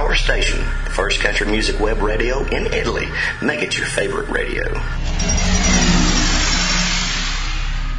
our station, First Country Music Web Radio in Italy. Make it your favorite radio.